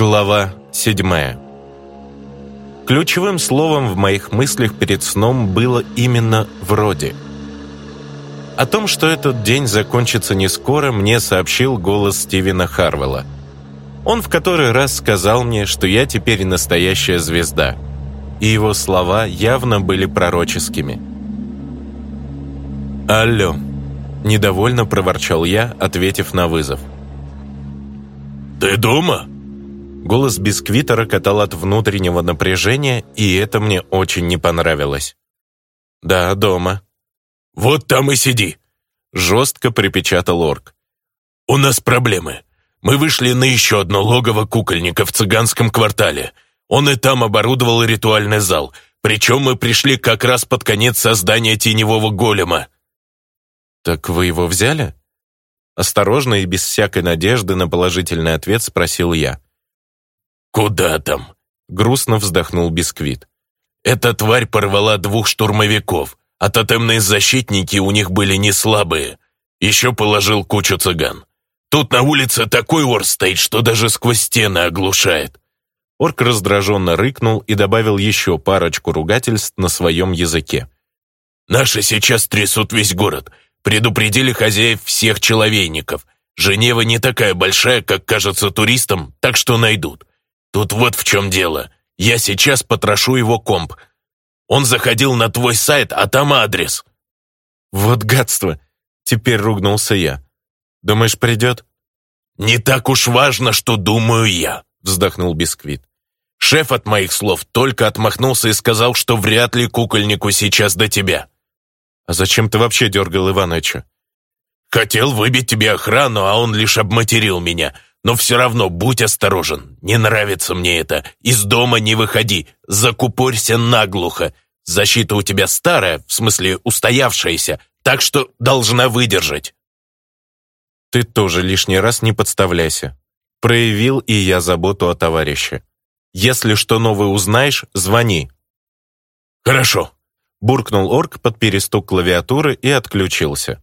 Глава 7. Ключевым словом в моих мыслях перед сном было именно «вроде». О том, что этот день закончится не скоро, мне сообщил голос Стивена Харвелла. Он в который раз сказал мне, что я теперь настоящая звезда. И его слова явно были пророческими. «Алло», — недовольно проворчал я, ответив на вызов. «Ты дома?» Голос бисквитера катал от внутреннего напряжения, и это мне очень не понравилось. «Да, дома». «Вот там и сиди», — жестко припечатал орк. «У нас проблемы. Мы вышли на еще одно логово кукольника в цыганском квартале. Он и там оборудовал ритуальный зал, причем мы пришли как раз под конец создания теневого голема». «Так вы его взяли?» Осторожно и без всякой надежды на положительный ответ спросил я. «Куда там?» — грустно вздохнул Бисквит. «Эта тварь порвала двух штурмовиков, а тотемные защитники у них были не слабые. Еще положил кучу цыган. Тут на улице такой ор стоит, что даже сквозь стены оглушает». Орк раздраженно рыкнул и добавил еще парочку ругательств на своем языке. «Наши сейчас трясут весь город. Предупредили хозяев всех человейников. Женева не такая большая, как кажется туристам, так что найдут. Тут вот в чем дело. Я сейчас потрошу его комп. Он заходил на твой сайт, а там адрес». «Вот гадство!» Теперь ругнулся я. «Думаешь, придет?» «Не так уж важно, что думаю я», вздохнул Бисквит. «Шеф от моих слов только отмахнулся и сказал, что вряд ли кукольнику сейчас до тебя». «А зачем ты вообще дергал Иваныча?» «Хотел выбить тебе охрану, а он лишь обматерил меня. Но все равно будь осторожен. Не нравится мне это. Из дома не выходи. Закупорься наглухо. Защита у тебя старая, в смысле устоявшаяся, так что должна выдержать. Ты тоже лишний раз не подставляйся. Проявил и я заботу о товарище. Если что новое узнаешь, звони. Хорошо. Буркнул орк под перестук клавиатуры и отключился.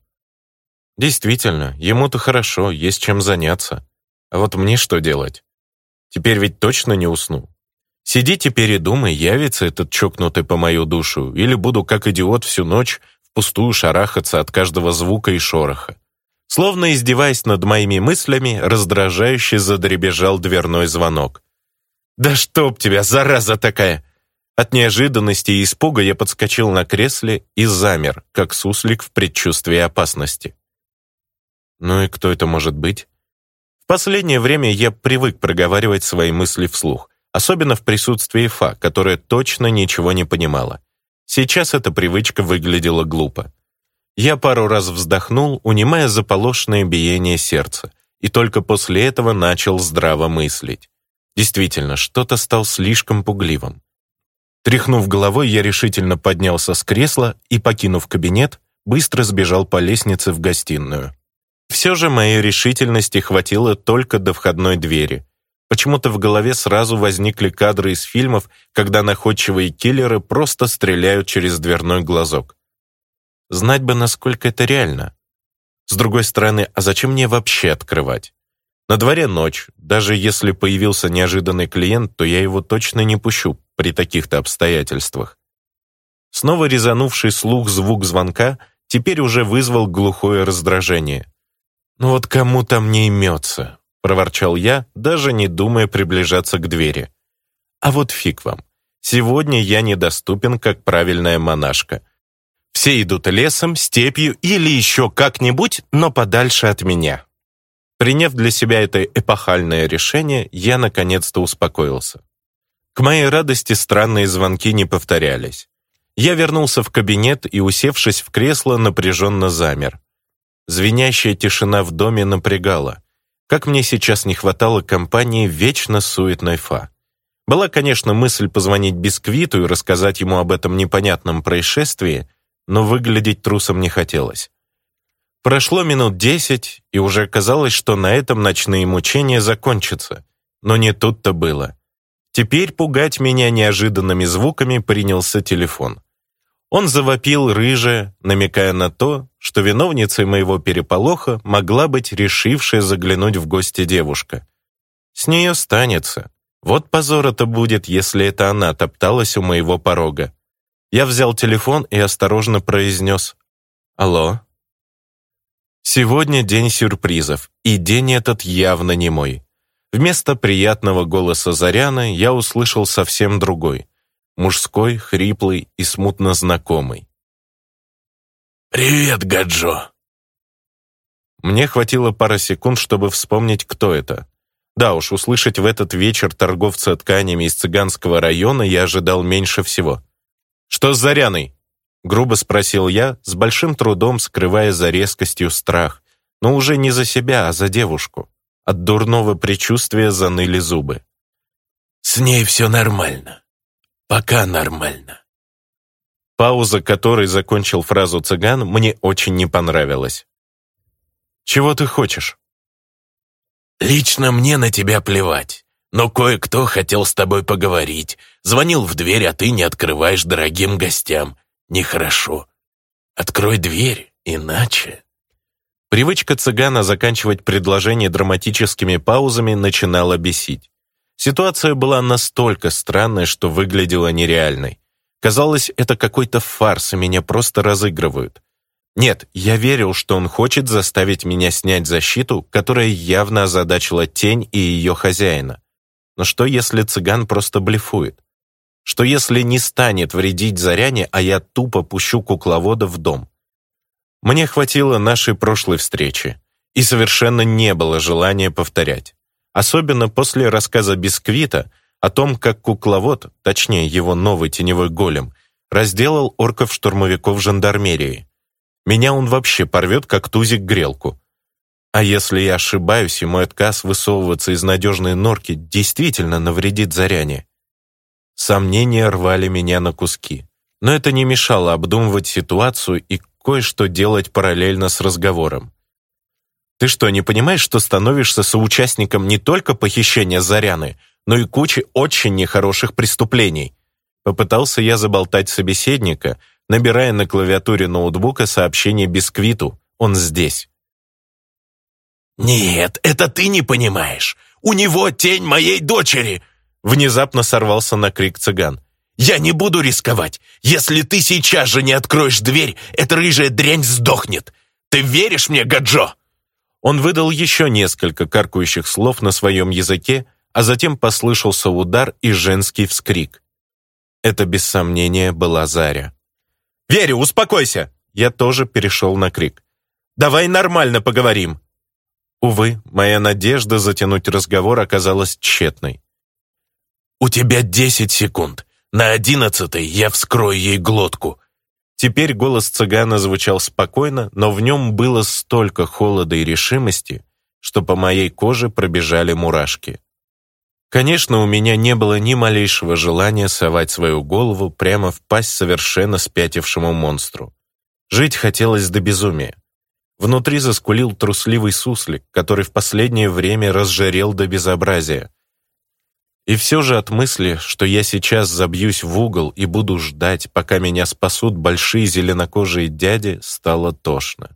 Действительно, ему-то хорошо, есть чем заняться. А вот мне что делать? Теперь ведь точно не усну. Сиди теперь и думай, явится этот чокнутый по мою душу, или буду как идиот всю ночь впустую шарахаться от каждого звука и шороха. Словно издеваясь над моими мыслями, раздражающе задребежал дверной звонок. «Да чтоб тебя, зараза такая!» От неожиданности и испуга я подскочил на кресле и замер, как суслик в предчувствии опасности. «Ну и кто это может быть?» Последнее время я привык проговаривать свои мысли вслух, особенно в присутствии Фа, которая точно ничего не понимала. Сейчас эта привычка выглядела глупо. Я пару раз вздохнул, унимая заполошенное биение сердца, и только после этого начал здраво мыслить. Действительно, что-то стал слишком пугливым. Тряхнув головой, я решительно поднялся с кресла и, покинув кабинет, быстро сбежал по лестнице в гостиную. Все же моей решительности хватило только до входной двери. Почему-то в голове сразу возникли кадры из фильмов, когда находчивые киллеры просто стреляют через дверной глазок. Знать бы, насколько это реально. С другой стороны, а зачем мне вообще открывать? На дворе ночь. Даже если появился неожиданный клиент, то я его точно не пущу при таких-то обстоятельствах. Снова резанувший слух звук звонка теперь уже вызвал глухое раздражение. «Ну вот кому там не имется?» — проворчал я, даже не думая приближаться к двери. «А вот фиг вам. Сегодня я недоступен, как правильная монашка. Все идут лесом, степью или еще как-нибудь, но подальше от меня». Приняв для себя это эпохальное решение, я наконец-то успокоился. К моей радости странные звонки не повторялись. Я вернулся в кабинет и, усевшись в кресло, напряженно замер. Звенящая тишина в доме напрягала. Как мне сейчас не хватало компании вечно суетной фа. Была, конечно, мысль позвонить Бисквиту и рассказать ему об этом непонятном происшествии, но выглядеть трусом не хотелось. Прошло минут десять, и уже казалось, что на этом ночные мучения закончатся. Но не тут-то было. Теперь пугать меня неожиданными звуками принялся телефон. Он завопил рыжая, намекая на то, что виновницей моего переполоха могла быть решившая заглянуть в гости девушка. С нее станется. Вот позор это будет, если это она топталась у моего порога. Я взял телефон и осторожно произнес «Алло». Сегодня день сюрпризов, и день этот явно не мой. Вместо приятного голоса Заряна я услышал совсем другой — мужской, хриплый и смутно знакомый. «Привет, Гаджо!» Мне хватило пары секунд, чтобы вспомнить, кто это. Да уж, услышать в этот вечер торговца тканями из цыганского района я ожидал меньше всего. «Что с Заряной?» — грубо спросил я, с большим трудом скрывая за резкостью страх. Но уже не за себя, а за девушку. От дурного предчувствия заныли зубы. «С ней все нормально», Пока нормально. Пауза, которой закончил фразу цыган, мне очень не понравилась. «Чего ты хочешь?» «Лично мне на тебя плевать, но кое-кто хотел с тобой поговорить. Звонил в дверь, а ты не открываешь дорогим гостям. Нехорошо. Открой дверь, иначе...» Привычка цыгана заканчивать предложение драматическими паузами начинала бесить. Ситуация была настолько странной, что выглядела нереальной. Казалось, это какой-то фарс, и меня просто разыгрывают. Нет, я верил, что он хочет заставить меня снять защиту, которая явно озадачила тень и ее хозяина. Но что, если цыган просто блефует? Что, если не станет вредить Заряне, а я тупо пущу кукловода в дом? Мне хватило нашей прошлой встречи, и совершенно не было желания повторять. Особенно после рассказа Бисквита о том, как кукловод, точнее его новый теневой голем, разделал орков-штурмовиков жандармерии. Меня он вообще порвет, как тузик грелку. А если я ошибаюсь, и мой отказ высовываться из надежной норки действительно навредит заряне? Сомнения рвали меня на куски. Но это не мешало обдумывать ситуацию и кое-что делать параллельно с разговором. Ты что, не понимаешь, что становишься соучастником не только похищения Заряны, но и кучи очень нехороших преступлений?» Попытался я заболтать собеседника, набирая на клавиатуре ноутбука сообщение Бисквиту. «Он здесь». «Нет, это ты не понимаешь. У него тень моей дочери!» Внезапно сорвался на крик цыган. «Я не буду рисковать. Если ты сейчас же не откроешь дверь, эта рыжая дрянь сдохнет. Ты веришь мне, Гаджо?» Он выдал еще несколько каркующих слов на своем языке, а затем послышался удар и женский вскрик. Это, без сомнения, была Заря. «Верю, успокойся!» Я тоже перешел на крик. «Давай нормально поговорим!» Увы, моя надежда затянуть разговор оказалась тщетной. «У тебя десять секунд. На одиннадцатой я вскрою ей глотку. Теперь голос цыгана звучал спокойно, но в нем было столько холода и решимости, что по моей коже пробежали мурашки. Конечно, у меня не было ни малейшего желания совать свою голову прямо в пасть совершенно спятившему монстру. Жить хотелось до безумия. Внутри заскулил трусливый суслик, который в последнее время разжарел до безобразия, и все же от мысли, что я сейчас забьюсь в угол и буду ждать, пока меня спасут большие зеленокожие дяди, стало тошно.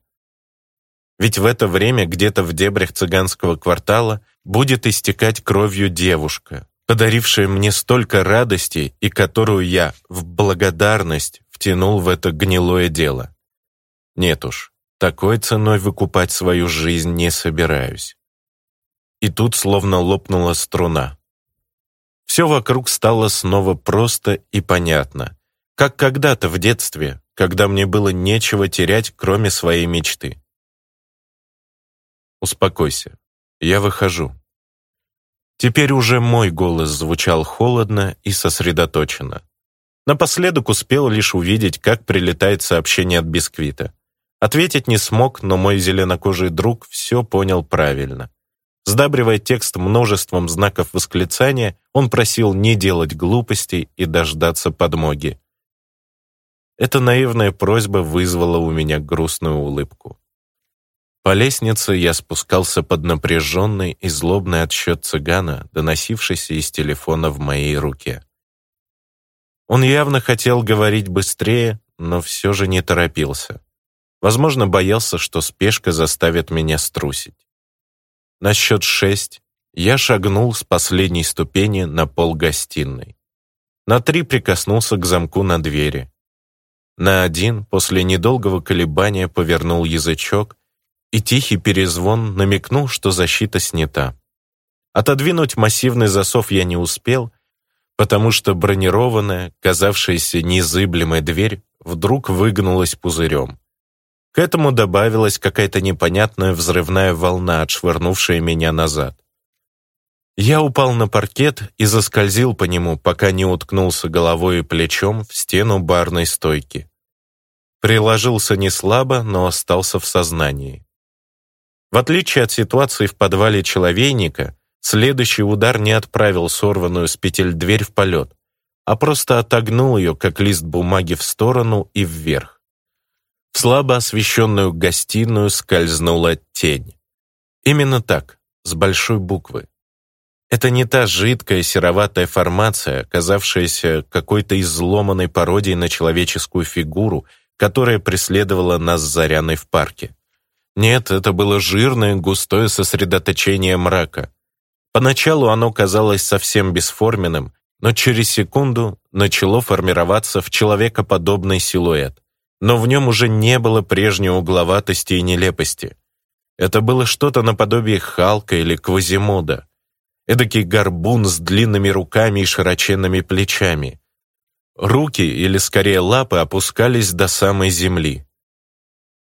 Ведь в это время где-то в дебрях цыганского квартала будет истекать кровью девушка, подарившая мне столько радости и которую я в благодарность втянул в это гнилое дело. Нет уж, такой ценой выкупать свою жизнь не собираюсь. И тут словно лопнула струна. Все вокруг стало снова просто и понятно. Как когда-то в детстве, когда мне было нечего терять, кроме своей мечты. «Успокойся. Я выхожу». Теперь уже мой голос звучал холодно и сосредоточенно. Напоследок успел лишь увидеть, как прилетает сообщение от Бисквита. Ответить не смог, но мой зеленокожий друг все понял правильно. Сдабривая текст множеством знаков восклицания, он просил не делать глупостей и дождаться подмоги. Эта наивная просьба вызвала у меня грустную улыбку. По лестнице я спускался под напряженный и злобный отсчет цыгана, доносившийся из телефона в моей руке. Он явно хотел говорить быстрее, но все же не торопился. Возможно, боялся, что спешка заставит меня струсить. На счет шесть я шагнул с последней ступени на пол гостиной. На три прикоснулся к замку на двери. На один после недолгого колебания повернул язычок, и тихий перезвон намекнул, что защита снята. Отодвинуть массивный засов я не успел, потому что бронированная, казавшаяся незыблемая дверь вдруг выгнулась пузырем. К этому добавилась какая-то непонятная взрывная волна, отшвырнувшая меня назад. Я упал на паркет и заскользил по нему, пока не уткнулся головой и плечом в стену барной стойки. Приложился не слабо, но остался в сознании. В отличие от ситуации в подвале человейника, следующий удар не отправил сорванную с петель дверь в полет, а просто отогнул ее, как лист бумаги, в сторону и вверх. В слабо освещенную гостиную скользнула тень. Именно так, с большой буквы. Это не та жидкая сероватая формация, казавшаяся какой-то изломанной пародией на человеческую фигуру, которая преследовала нас Заряной в парке. Нет, это было жирное, густое сосредоточение мрака. Поначалу оно казалось совсем бесформенным, но через секунду начало формироваться в человекоподобный силуэт но в нем уже не было прежней угловатости и нелепости. Это было что-то наподобие Халка или Квазимода. Эдакий горбун с длинными руками и широченными плечами. Руки, или скорее лапы, опускались до самой земли.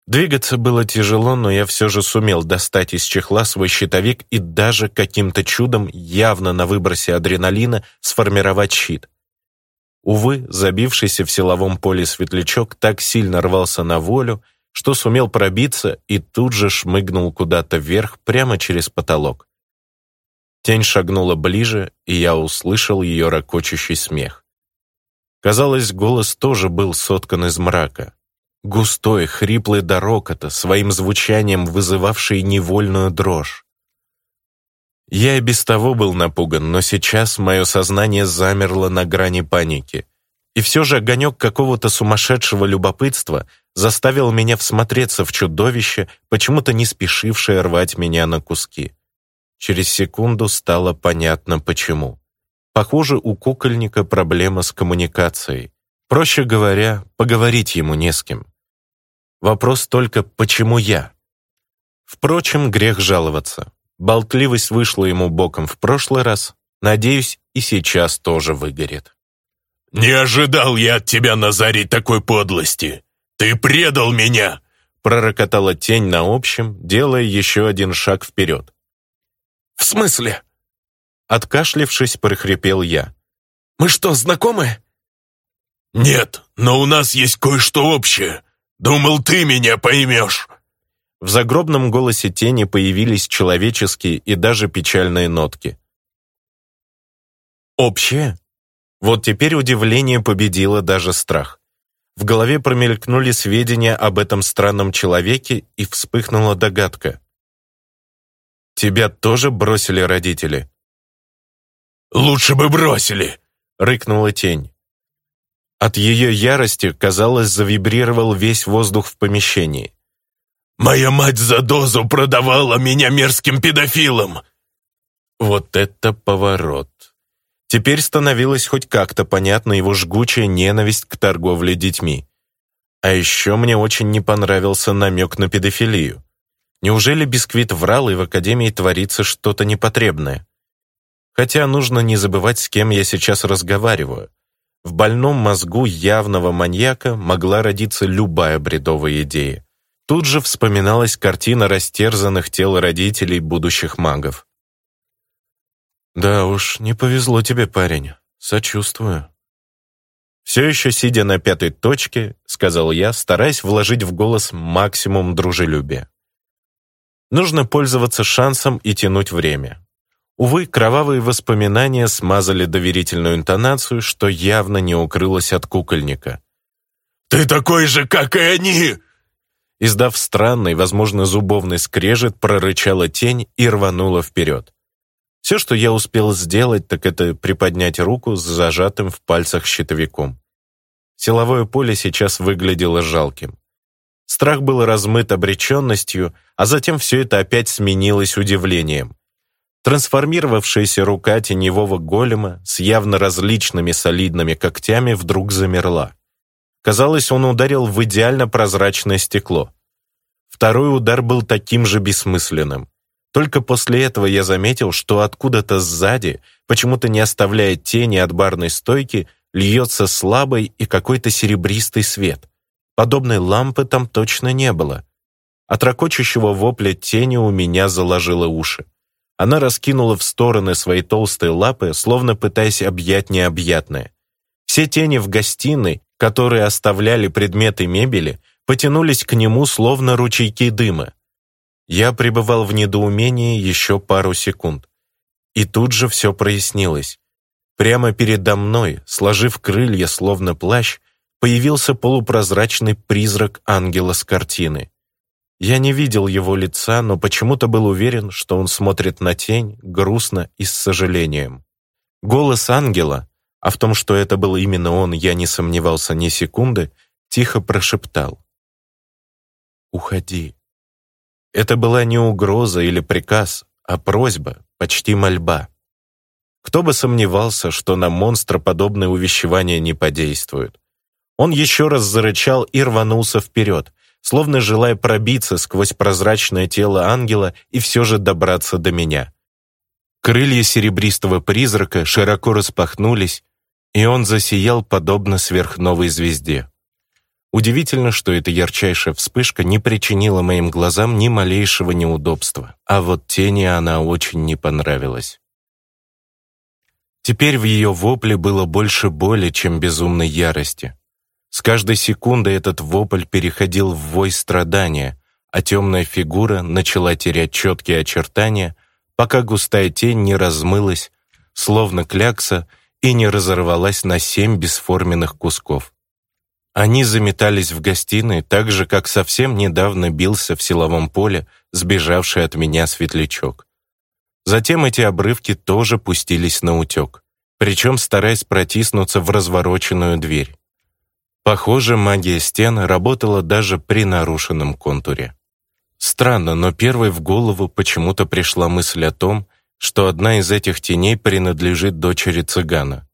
Двигаться было тяжело, но я все же сумел достать из чехла свой щитовик и даже каким-то чудом, явно на выбросе адреналина, сформировать щит. Увы, забившийся в силовом поле светлячок так сильно рвался на волю, что сумел пробиться и тут же шмыгнул куда-то вверх прямо через потолок. Тень шагнула ближе, и я услышал ее ракочущий смех. Казалось, голос тоже был соткан из мрака. Густой, хриплый до рокота, своим звучанием вызывавший невольную дрожь. Я и без того был напуган, но сейчас мое сознание замерло на грани паники. И все же огонек какого-то сумасшедшего любопытства заставил меня всмотреться в чудовище, почему-то не спешившее рвать меня на куски. Через секунду стало понятно, почему. Похоже, у кукольника проблема с коммуникацией. Проще говоря, поговорить ему не с кем. Вопрос только «почему я?». Впрочем, грех жаловаться. Болтливость вышла ему боком в прошлый раз, надеюсь, и сейчас тоже выгорит. «Не ожидал я от тебя, Назарий, такой подлости! Ты предал меня!» Пророкотала тень на общем, делая еще один шаг вперед. «В смысле?» Откашлившись, прохрипел я. «Мы что, знакомы?» «Нет, но у нас есть кое-что общее. Думал, ты меня поймешь». В загробном голосе тени появились человеческие и даже печальные нотки. «Общее?» Вот теперь удивление победило даже страх. В голове промелькнули сведения об этом странном человеке, и вспыхнула догадка. «Тебя тоже бросили родители?» «Лучше бы бросили!» — рыкнула тень. От ее ярости, казалось, завибрировал весь воздух в помещении. Моя мать за дозу продавала меня мерзким педофилам!» Вот это поворот. Теперь становилось хоть как-то понятно его жгучая ненависть к торговле детьми. А еще мне очень не понравился намек на педофилию. Неужели Бисквит врал и в Академии творится что-то непотребное? Хотя нужно не забывать, с кем я сейчас разговариваю. В больном мозгу явного маньяка могла родиться любая бредовая идея. Тут же вспоминалась картина растерзанных тел родителей будущих магов. «Да уж, не повезло тебе, парень. Сочувствую». Все еще сидя на пятой точке, сказал я, стараясь вложить в голос максимум дружелюбия. Нужно пользоваться шансом и тянуть время. Увы, кровавые воспоминания смазали доверительную интонацию, что явно не укрылось от кукольника. «Ты такой же, как и они!» Издав странный, возможно, зубовный скрежет, прорычала тень и рванула вперед. Все, что я успел сделать, так это приподнять руку с зажатым в пальцах щитовиком. Силовое поле сейчас выглядело жалким. Страх был размыт обреченностью, а затем все это опять сменилось удивлением. Трансформировавшаяся рука теневого голема с явно различными солидными когтями вдруг замерла. Казалось, он ударил в идеально прозрачное стекло. Второй удар был таким же бессмысленным. Только после этого я заметил, что откуда-то сзади, почему-то не оставляя тени от барной стойки, льется слабый и какой-то серебристый свет. Подобной лампы там точно не было. От ракочущего вопля тени у меня заложило уши. Она раскинула в стороны свои толстые лапы, словно пытаясь объять необъятное. Все тени в гостиной которые оставляли предметы мебели, потянулись к нему словно ручейки дыма. Я пребывал в недоумении еще пару секунд. И тут же все прояснилось. Прямо передо мной, сложив крылья словно плащ, появился полупрозрачный призрак ангела с картины. Я не видел его лица, но почему-то был уверен, что он смотрит на тень грустно и с сожалением. Голос ангела а в том, что это был именно он, я не сомневался ни секунды, тихо прошептал. «Уходи». Это была не угроза или приказ, а просьба, почти мольба. Кто бы сомневался, что на монстра подобные увещевания не подействуют. Он еще раз зарычал и рванулся вперед, словно желая пробиться сквозь прозрачное тело ангела и все же добраться до меня. Крылья серебристого призрака широко распахнулись, и он засиял подобно сверхновой звезде. Удивительно, что эта ярчайшая вспышка не причинила моим глазам ни малейшего неудобства, а вот тени она очень не понравилась. Теперь в ее вопле было больше боли, чем безумной ярости. С каждой секундой этот вопль переходил в вой страдания, а темная фигура начала терять четкие очертания, пока густая тень не размылась, словно клякса, и не разорвалась на семь бесформенных кусков. Они заметались в гостиной, так же, как совсем недавно бился в силовом поле сбежавший от меня светлячок. Затем эти обрывки тоже пустились на утек, причем стараясь протиснуться в развороченную дверь. Похоже, магия стен работала даже при нарушенном контуре. Странно, но первой в голову почему-то пришла мысль о том, что одна из этих теней принадлежит дочери цыгана.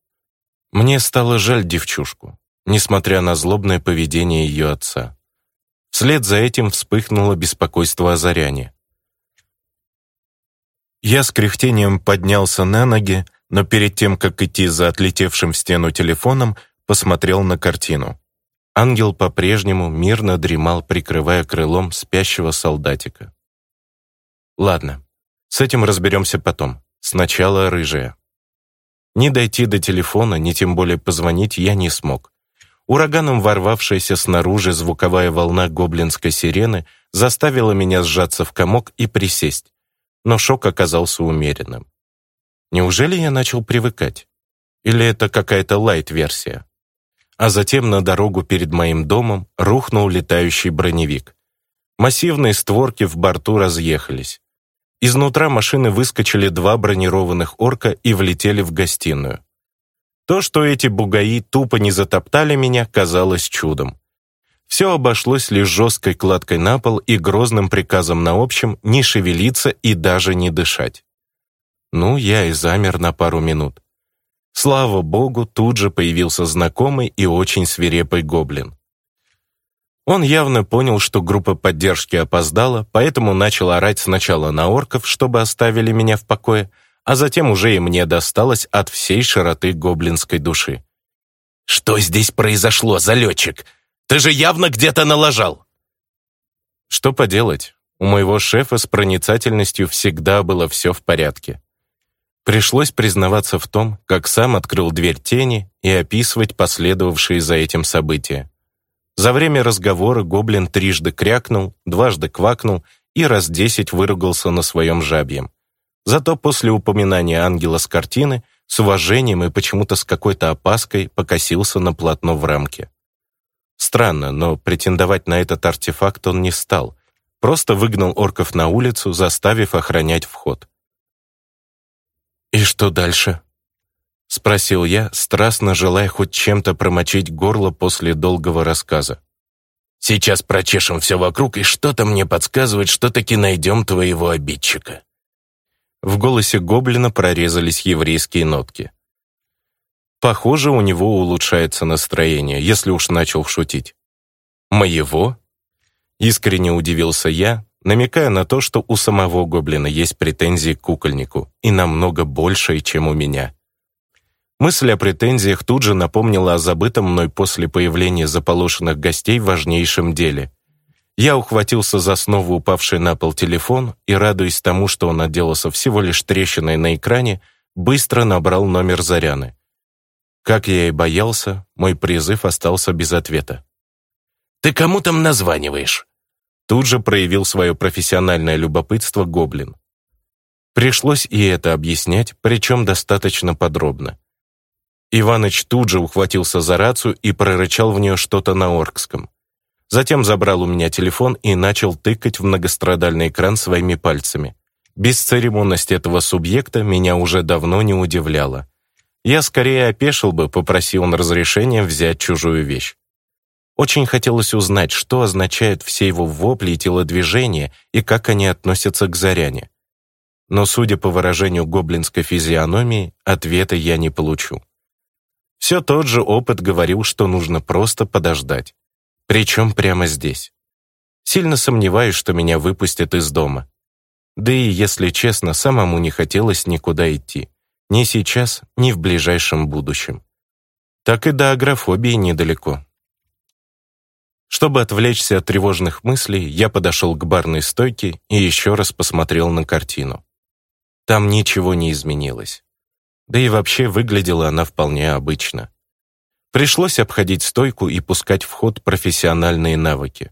Мне стало жаль девчушку, несмотря на злобное поведение ее отца. Вслед за этим вспыхнуло беспокойство о Заряне. Я с кряхтением поднялся на ноги, но перед тем, как идти за отлетевшим в стену телефоном, посмотрел на картину. Ангел по-прежнему мирно дремал, прикрывая крылом спящего солдатика. «Ладно, с этим разберемся потом. Сначала рыжая. Не дойти до телефона, ни тем более позвонить я не смог. Ураганом ворвавшаяся снаружи звуковая волна гоблинской сирены заставила меня сжаться в комок и присесть, но шок оказался умеренным. Неужели я начал привыкать? Или это какая-то лайт-версия? А затем на дорогу перед моим домом рухнул летающий броневик. Массивные створки в борту разъехались. Изнутра машины выскочили два бронированных орка и влетели в гостиную. То, что эти бугаи тупо не затоптали меня, казалось чудом. Все обошлось лишь жесткой кладкой на пол и грозным приказом на общем не шевелиться и даже не дышать. Ну, я и замер на пару минут. Слава богу, тут же появился знакомый и очень свирепый гоблин. Он явно понял, что группа поддержки опоздала, поэтому начал орать сначала на орков, чтобы оставили меня в покое, а затем уже и мне досталось от всей широты гоблинской души. «Что здесь произошло, залетчик? Ты же явно где-то налажал!» Что поделать? У моего шефа с проницательностью всегда было все в порядке. Пришлось признаваться в том, как сам открыл дверь тени и описывать последовавшие за этим события. За время разговора гоблин трижды крякнул, дважды квакнул и раз десять выругался на своем жабьем. Зато после упоминания ангела с картины с уважением и почему-то с какой-то опаской покосился на полотно в рамке. Странно, но претендовать на этот артефакт он не стал. Просто выгнал орков на улицу, заставив охранять вход. «И что дальше?» — спросил я, страстно желая хоть чем-то промочить горло после долгого рассказа. «Сейчас прочешем все вокруг, и что-то мне подсказывает, что таки найдем твоего обидчика». В голосе гоблина прорезались еврейские нотки. Похоже, у него улучшается настроение, если уж начал шутить. «Моего?» — искренне удивился я, намекая на то, что у самого гоблина есть претензии к кукольнику, и намного больше, чем у меня. Мысль о претензиях тут же напомнила о забытом мной после появления заполошенных гостей важнейшем деле. Я ухватился за снова упавший на пол телефон и, радуясь тому, что он отделался всего лишь трещиной на экране, быстро набрал номер Заряны. Как я и боялся, мой призыв остался без ответа. «Ты кому там названиваешь?» Тут же проявил свое профессиональное любопытство Гоблин. Пришлось и это объяснять, причем достаточно подробно. Иваныч тут же ухватился за рацию и прорычал в нее что-то на оркском. Затем забрал у меня телефон и начал тыкать в многострадальный экран своими пальцами. Бесцеремонность этого субъекта меня уже давно не удивляла. Я скорее опешил бы, попросил он разрешения взять чужую вещь. Очень хотелось узнать, что означают все его вопли и телодвижения, и как они относятся к Заряне. Но, судя по выражению гоблинской физиономии, ответа я не получу. Все тот же опыт говорил, что нужно просто подождать. Причем прямо здесь. Сильно сомневаюсь, что меня выпустят из дома. Да и, если честно, самому не хотелось никуда идти. Ни сейчас, ни в ближайшем будущем. Так и до агрофобии недалеко. Чтобы отвлечься от тревожных мыслей, я подошел к барной стойке и еще раз посмотрел на картину. Там ничего не изменилось. Да и вообще выглядела она вполне обычно. Пришлось обходить стойку и пускать в ход профессиональные навыки.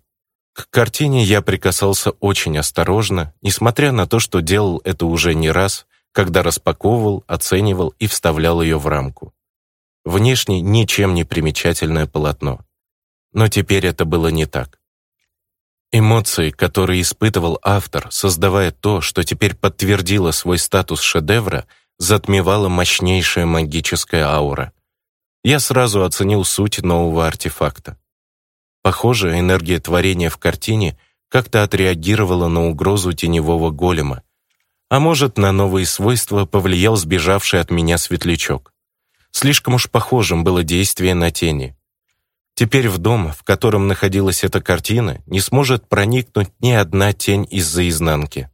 К картине я прикасался очень осторожно, несмотря на то, что делал это уже не раз, когда распаковывал, оценивал и вставлял ее в рамку. Внешне ничем не примечательное полотно. Но теперь это было не так. Эмоции, которые испытывал автор, создавая то, что теперь подтвердило свой статус шедевра – затмевала мощнейшая магическая аура. Я сразу оценил суть нового артефакта. Похоже, энергия творения в картине как-то отреагировала на угрозу теневого голема, а может, на новые свойства повлиял сбежавший от меня светлячок. Слишком уж похожим было действие на тени. Теперь в дом, в котором находилась эта картина, не сможет проникнуть ни одна тень из-за изнанки.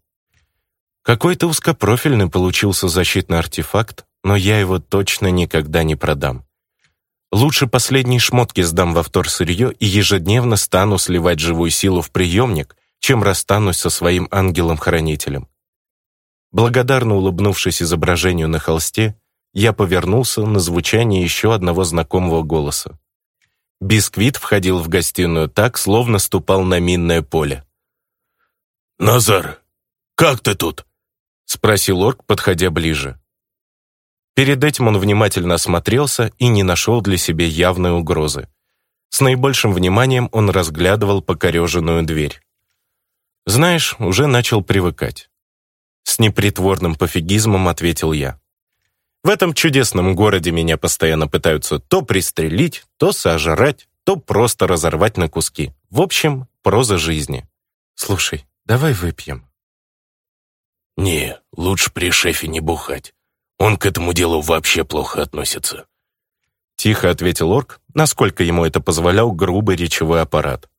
Какой-то узкопрофильный получился защитный артефакт, но я его точно никогда не продам. Лучше последние шмотки сдам во вторсырье и ежедневно стану сливать живую силу в приемник, чем расстанусь со своим ангелом-хранителем. Благодарно улыбнувшись изображению на холсте, я повернулся на звучание еще одного знакомого голоса. Бисквит входил в гостиную так, словно ступал на минное поле. «Назар, как ты тут?» спросил орк, подходя ближе. Перед этим он внимательно осмотрелся и не нашел для себя явной угрозы. С наибольшим вниманием он разглядывал покореженную дверь. «Знаешь, уже начал привыкать». С непритворным пофигизмом ответил я. «В этом чудесном городе меня постоянно пытаются то пристрелить, то сожрать, то просто разорвать на куски. В общем, проза жизни. Слушай, давай выпьем». Не, лучше при шефе не бухать. Он к этому делу вообще плохо относится. Тихо ответил Орк, насколько ему это позволял грубый речевой аппарат.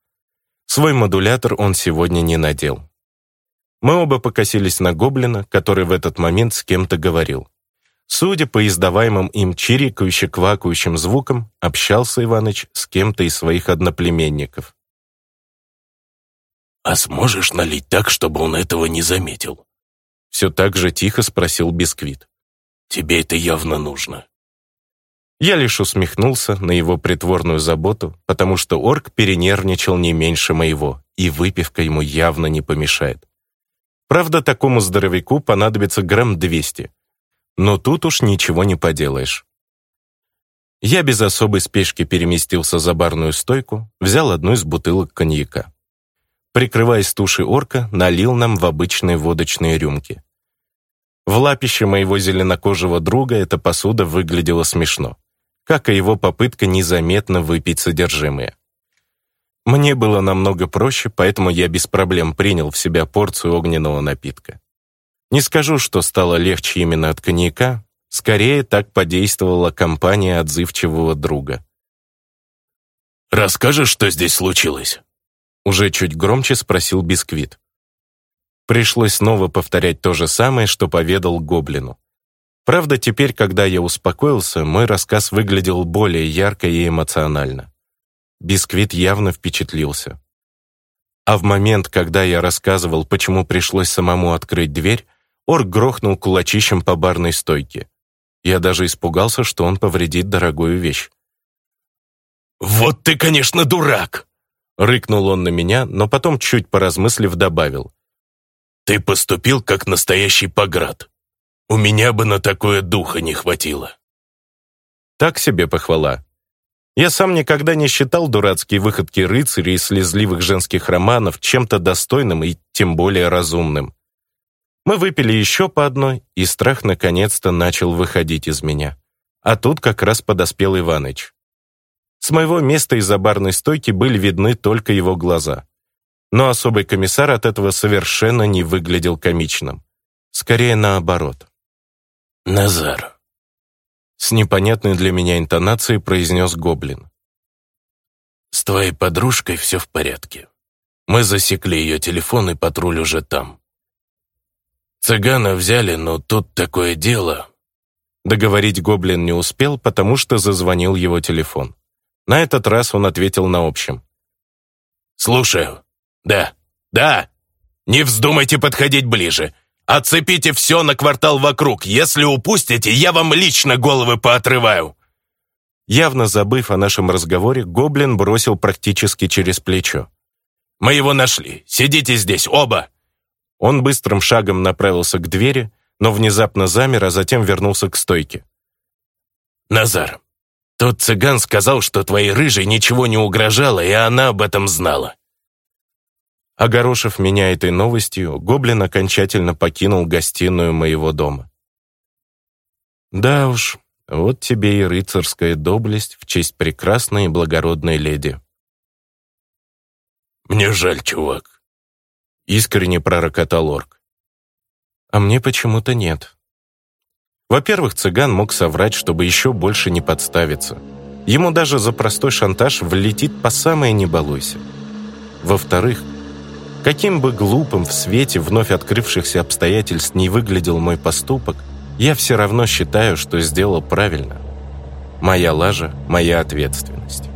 Свой модулятор он сегодня не надел. Мы оба покосились на гоблина, который в этот момент с кем-то говорил. Судя по издаваемым им чирикающе-квакающим звукам, общался Иваныч с кем-то из своих одноплеменников. «А сможешь налить так, чтобы он этого не заметил?» Все так же тихо спросил Бисквит. «Тебе это явно нужно». Я лишь усмехнулся на его притворную заботу, потому что орк перенервничал не меньше моего, и выпивка ему явно не помешает. Правда, такому здоровяку понадобится грамм 200. Но тут уж ничего не поделаешь. Я без особой спешки переместился за барную стойку, взял одну из бутылок коньяка прикрываясь туши орка, налил нам в обычные водочные рюмки. В лапище моего зеленокожего друга эта посуда выглядела смешно, как и его попытка незаметно выпить содержимое. Мне было намного проще, поэтому я без проблем принял в себя порцию огненного напитка. Не скажу, что стало легче именно от коньяка, скорее так подействовала компания отзывчивого друга. «Расскажешь, что здесь случилось?» Уже чуть громче спросил Бисквит. Пришлось снова повторять то же самое, что поведал Гоблину. Правда, теперь, когда я успокоился, мой рассказ выглядел более ярко и эмоционально. Бисквит явно впечатлился. А в момент, когда я рассказывал, почему пришлось самому открыть дверь, Орг грохнул кулачищем по барной стойке. Я даже испугался, что он повредит дорогую вещь. «Вот ты, конечно, дурак!» Рыкнул он на меня, но потом, чуть поразмыслив, добавил. «Ты поступил, как настоящий поград. У меня бы на такое духа не хватило». Так себе похвала. Я сам никогда не считал дурацкие выходки рыцарей и слезливых женских романов чем-то достойным и тем более разумным. Мы выпили еще по одной, и страх наконец-то начал выходить из меня. А тут как раз подоспел Иваныч. С моего места из-за барной стойки были видны только его глаза. Но особый комиссар от этого совершенно не выглядел комичным. Скорее наоборот. «Назар», — с непонятной для меня интонацией произнес Гоблин. «С твоей подружкой все в порядке. Мы засекли ее телефон, и патруль уже там. Цыгана взяли, но тут такое дело...» Договорить Гоблин не успел, потому что зазвонил его телефон. На этот раз он ответил на общем. «Слушаю. Да, да. Не вздумайте подходить ближе. Отцепите все на квартал вокруг. Если упустите, я вам лично головы поотрываю». Явно забыв о нашем разговоре, гоблин бросил практически через плечо. «Мы его нашли. Сидите здесь, оба!» Он быстрым шагом направился к двери, но внезапно замер, а затем вернулся к стойке. «Назар, тот цыган сказал, что твоей рыжей ничего не угрожало, и она об этом знала. Огорошев меня этой новостью, гоблин окончательно покинул гостиную моего дома. Да уж, вот тебе и рыцарская доблесть в честь прекрасной и благородной леди. «Мне жаль, чувак», — искренне пророкотал орк. «А мне почему-то нет», во-первых, цыган мог соврать, чтобы еще больше не подставиться. Ему даже за простой шантаж влетит по самое «не балуйся». Во-вторых, каким бы глупым в свете вновь открывшихся обстоятельств не выглядел мой поступок, я все равно считаю, что сделал правильно. Моя лажа – моя ответственность.